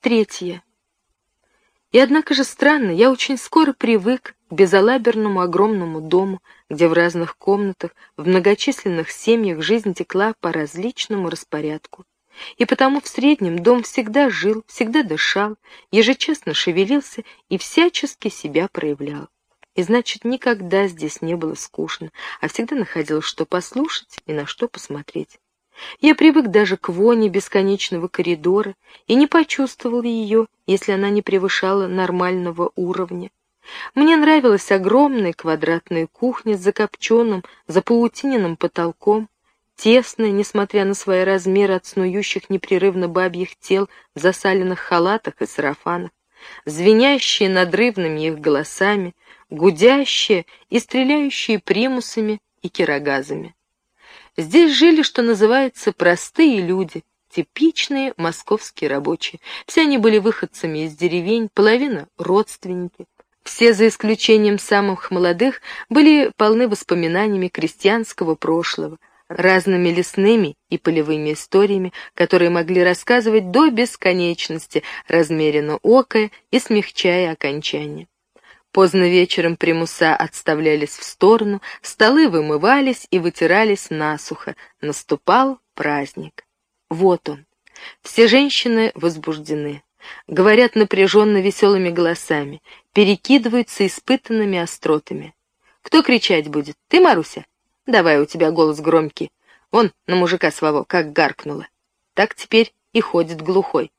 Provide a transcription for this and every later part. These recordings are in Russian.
Третье. И однако же странно, я очень скоро привык к безалаберному огромному дому, где в разных комнатах, в многочисленных семьях жизнь текла по различному распорядку. И потому в среднем дом всегда жил, всегда дышал, ежечасно шевелился и всячески себя проявлял. И значит, никогда здесь не было скучно, а всегда находилось, что послушать и на что посмотреть. Я привык даже к воне бесконечного коридора и не почувствовал ее, если она не превышала нормального уровня. Мне нравилась огромная квадратная кухня с закопченным, запаутиненным потолком, тесная, несмотря на свои размеры от снующих непрерывно бабьих тел в засаленных халатах и сарафанах, звенящие надрывными их голосами, гудящие и стреляющие примусами и кирогазами. Здесь жили, что называется, простые люди, типичные московские рабочие. Все они были выходцами из деревень, половина — родственники. Все, за исключением самых молодых, были полны воспоминаниями крестьянского прошлого, разными лесными и полевыми историями, которые могли рассказывать до бесконечности, размеренно окая и смягчая окончание. Поздно вечером примуса отставлялись в сторону, столы вымывались и вытирались насухо. Наступал праздник. Вот он. Все женщины возбуждены. Говорят напряженно веселыми голосами, перекидываются испытанными остротами. Кто кричать будет? Ты, Маруся? Давай, у тебя голос громкий. Вон на мужика своего как гаркнула. Так теперь и ходит глухой.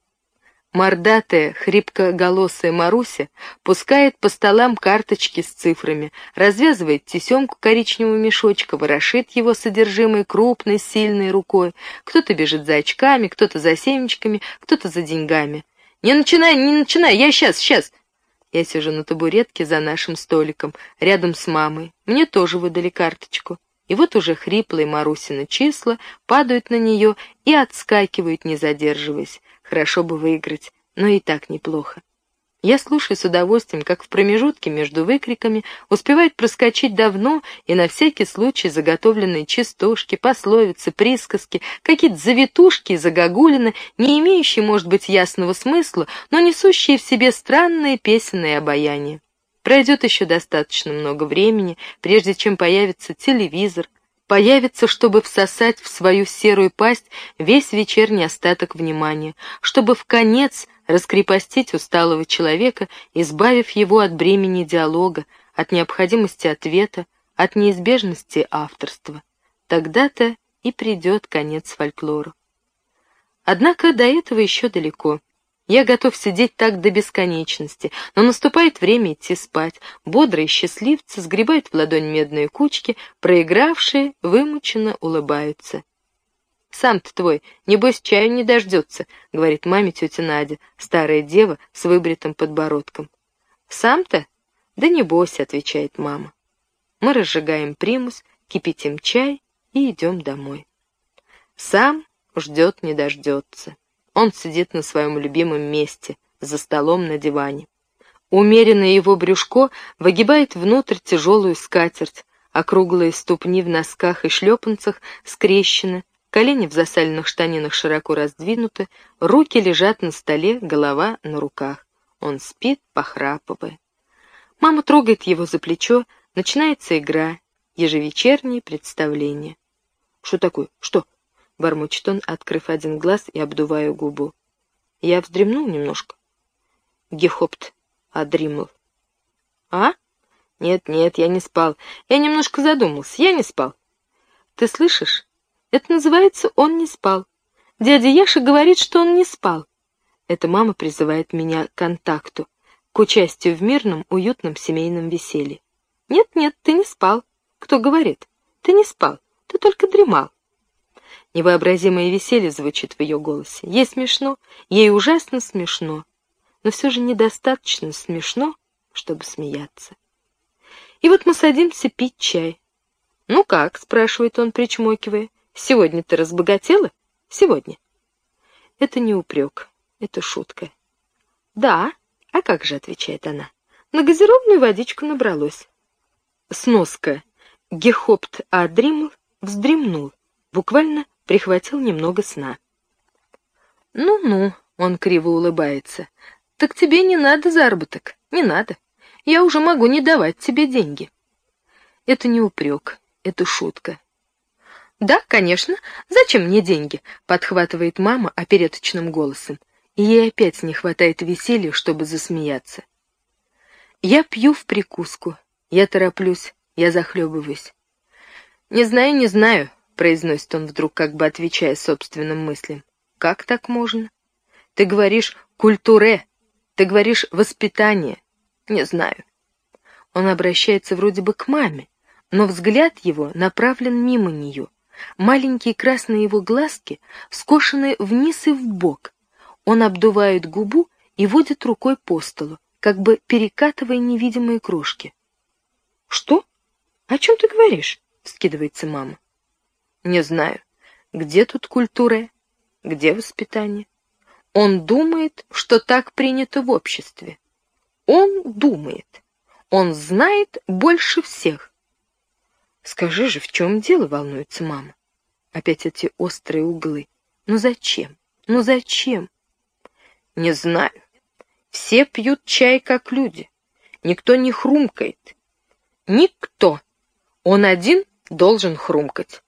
Мордатая, хрипкоголосая Маруся пускает по столам карточки с цифрами, развязывает тесемку коричневого мешочка, ворошит его содержимое крупной, сильной рукой. Кто-то бежит за очками, кто-то за семечками, кто-то за деньгами. «Не начинай, не начинай, я сейчас, сейчас!» Я сижу на табуретке за нашим столиком, рядом с мамой. Мне тоже выдали карточку. И вот уже хриплые Марусины числа падают на нее и отскакивают, не задерживаясь. Хорошо бы выиграть, но и так неплохо. Я слушаю с удовольствием, как в промежутке между выкриками успевает проскочить давно и на всякий случай заготовленные частушки, пословицы, присказки, какие-то завитушки и загогулины, не имеющие, может быть, ясного смысла, но несущие в себе странные песенные обаяния. Пройдет еще достаточно много времени, прежде чем появится телевизор, появится, чтобы всосать в свою серую пасть весь вечерний остаток внимания, чтобы в конец раскрепостить усталого человека, избавив его от бремени диалога, от необходимости ответа, от неизбежности авторства. Тогда-то и придет конец фольклору. Однако до этого еще далеко. Я готов сидеть так до бесконечности, но наступает время идти спать. Бодрые счастливцы сгребают в ладонь медные кучки, проигравшие вымученно улыбаются. «Сам-то твой, небось, чаю не дождется», — говорит маме тетя Надя, старая дева с выбритым подбородком. «Сам-то? Да небось», — отвечает мама. Мы разжигаем примус, кипятим чай и идем домой. Сам ждет не дождется. Он сидит на своем любимом месте, за столом на диване. Умеренное его брюшко выгибает внутрь тяжелую скатерть, округлые ступни в носках и шлепанцах скрещены, колени в засаленных штанинах широко раздвинуты, руки лежат на столе, голова на руках. Он спит, похрапывая. Мама трогает его за плечо, начинается игра, ежевечерние представления. «Что такое? Что?» — бормочет он, открыв один глаз и обдувая губу. Я вздремнул немножко. Гехопт одримал. А? Нет, нет, я не спал. Я немножко задумался. Я не спал. Ты слышишь? Это называется «он не спал». Дядя Яша говорит, что он не спал. Эта мама призывает меня к контакту, к участию в мирном, уютном семейном веселье. Нет-нет, ты не спал. Кто говорит? Ты не спал, ты только дремал. Невообразимое веселье звучит в ее голосе. Ей смешно, ей ужасно смешно, но все же недостаточно смешно, чтобы смеяться. И вот мы садимся пить чай. «Ну как?» — спрашивает он, причмокивая. «Сегодня ты разбогатела? Сегодня?» Это не упрек, это шутка. «Да, а как же?» — отвечает она. «На газированную водичку набралось». Сноска. Гехопт Адримл вздремнул, буквально прихватил немного сна. «Ну-ну», — Он криво улыбается. «Так тебе не надо заработок, не надо. Я уже могу не давать тебе деньги». Это не упрек, это шутка. «Да, конечно. Зачем мне деньги?» — подхватывает мама опереточным голосом. И ей опять не хватает веселья, чтобы засмеяться. Я пью в прикуску. Я тороплюсь, я захлебываюсь. «Не знаю, не знаю», — произносит он вдруг, как бы отвечая собственным мыслям. «Как так можно? Ты говоришь «культуре», ты говоришь «воспитание». Не знаю». Он обращается вроде бы к маме, но взгляд его направлен мимо нее. Маленькие красные его глазки скошены вниз и вбок. Он обдувает губу и водит рукой по столу, как бы перекатывая невидимые крошки. «Что? О чем ты говоришь?» — вскидывается мама. «Не знаю. Где тут культура? Где воспитание? Он думает, что так принято в обществе. Он думает. Он знает больше всех. Скажи же, в чем дело, волнуется мама? Опять эти острые углы. Ну зачем? Ну зачем? Не знаю. Все пьют чай, как люди. Никто не хрумкает. Никто. Он один должен хрумкать.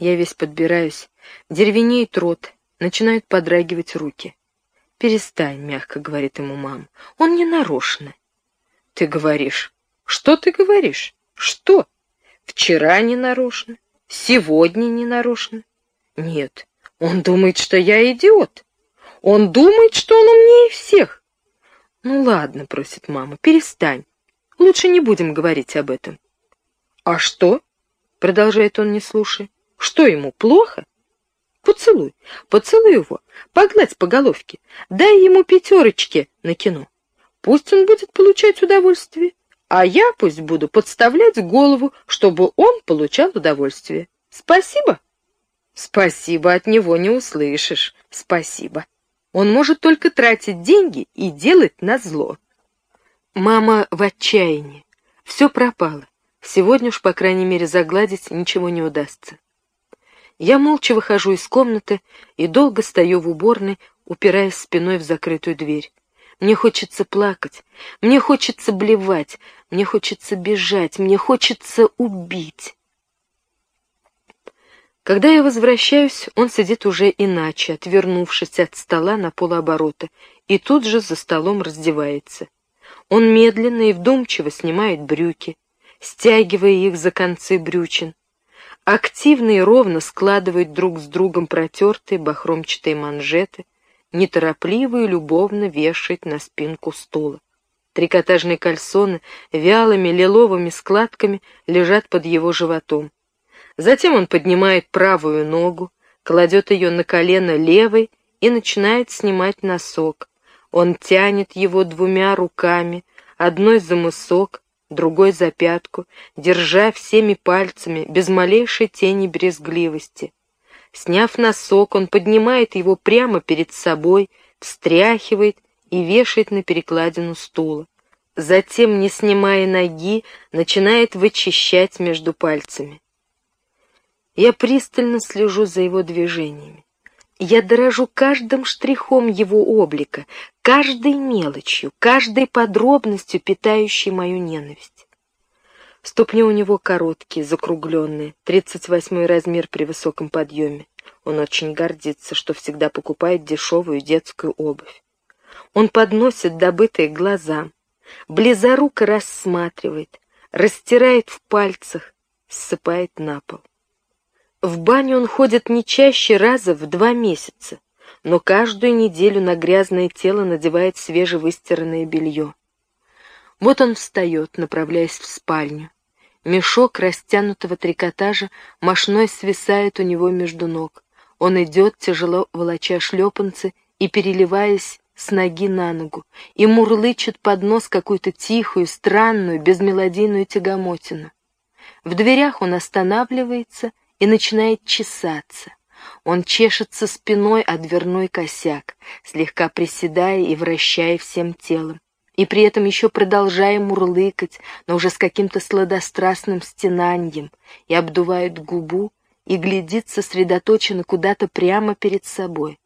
Я весь подбираюсь, деревенеет рот, начинают подрагивать руки. «Перестань», — мягко говорит ему мама, — «он не нарочно». «Ты говоришь». «Что ты говоришь? Что?» «Вчера не нарочно, сегодня не нарочно». «Нет, он думает, что я идиот. Он думает, что он умнее всех». «Ну ладно», — просит мама, — «перестань. Лучше не будем говорить об этом». «А что?» — продолжает он, не слушая. «Что ему, плохо?» «Поцелуй, поцелуй его, погладь по головке, дай ему пятерочки на кино. Пусть он будет получать удовольствие, а я пусть буду подставлять голову, чтобы он получал удовольствие. Спасибо?» «Спасибо от него не услышишь. Спасибо. Он может только тратить деньги и делать назло». Мама в отчаянии. Все пропало. Сегодня уж, по крайней мере, загладить ничего не удастся. Я молча выхожу из комнаты и долго стою в уборной, упираясь спиной в закрытую дверь. Мне хочется плакать, мне хочется блевать, мне хочется бежать, мне хочется убить. Когда я возвращаюсь, он сидит уже иначе, отвернувшись от стола на полуоборота, и тут же за столом раздевается. Он медленно и вдумчиво снимает брюки, стягивая их за концы брючин. Активно и ровно складывает друг с другом протертые бахромчатые манжеты, неторопливо и любовно вешает на спинку стула. Трикотажные кальсоны вялыми лиловыми складками лежат под его животом. Затем он поднимает правую ногу, кладет ее на колено левой и начинает снимать носок. Он тянет его двумя руками, одной за мысок, другой за пятку, держа всеми пальцами, без малейшей тени брезгливости. Сняв носок, он поднимает его прямо перед собой, встряхивает и вешает на перекладину стула. Затем, не снимая ноги, начинает вычищать между пальцами. Я пристально слежу за его движениями. Я дорожу каждым штрихом его облика, каждой мелочью, каждой подробностью, питающей мою ненависть. Ступни у него короткие, закругленные, тридцать восьмой размер при высоком подъеме. Он очень гордится, что всегда покупает дешевую детскую обувь. Он подносит добытые глазам, близоруко рассматривает, растирает в пальцах, ссыпает на пол. В баню он ходит не чаще раза в два месяца, но каждую неделю на грязное тело надевает свежевыстиранное белье. Вот он встает, направляясь в спальню. Мешок растянутого трикотажа мошной свисает у него между ног. Он идет, тяжело волоча шлепанцы и переливаясь с ноги на ногу, и мурлычет под нос какую-то тихую, странную, безмелодийную тягомотину. В дверях он останавливается и начинает чесаться. Он чешется спиной о дверной косяк, слегка приседая и вращая всем телом, и при этом еще продолжая мурлыкать, но уже с каким-то сладострастным стенаньем, и обдувает губу, и глядит сосредоточенно куда-то прямо перед собой.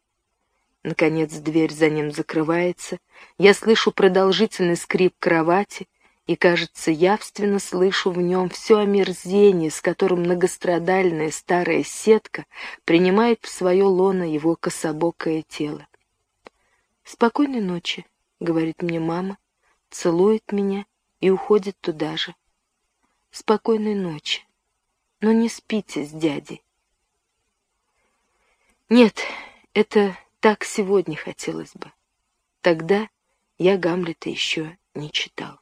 Наконец дверь за ним закрывается, я слышу продолжительный скрип кровати и, кажется, явственно слышу в нем все омерзение, с которым многострадальная старая сетка принимает в свое лоно его кособокое тело. «Спокойной ночи», — говорит мне мама, целует меня и уходит туда же. «Спокойной ночи, но не спите с дядей». Нет, это так сегодня хотелось бы. Тогда я Гамлета еще не читал.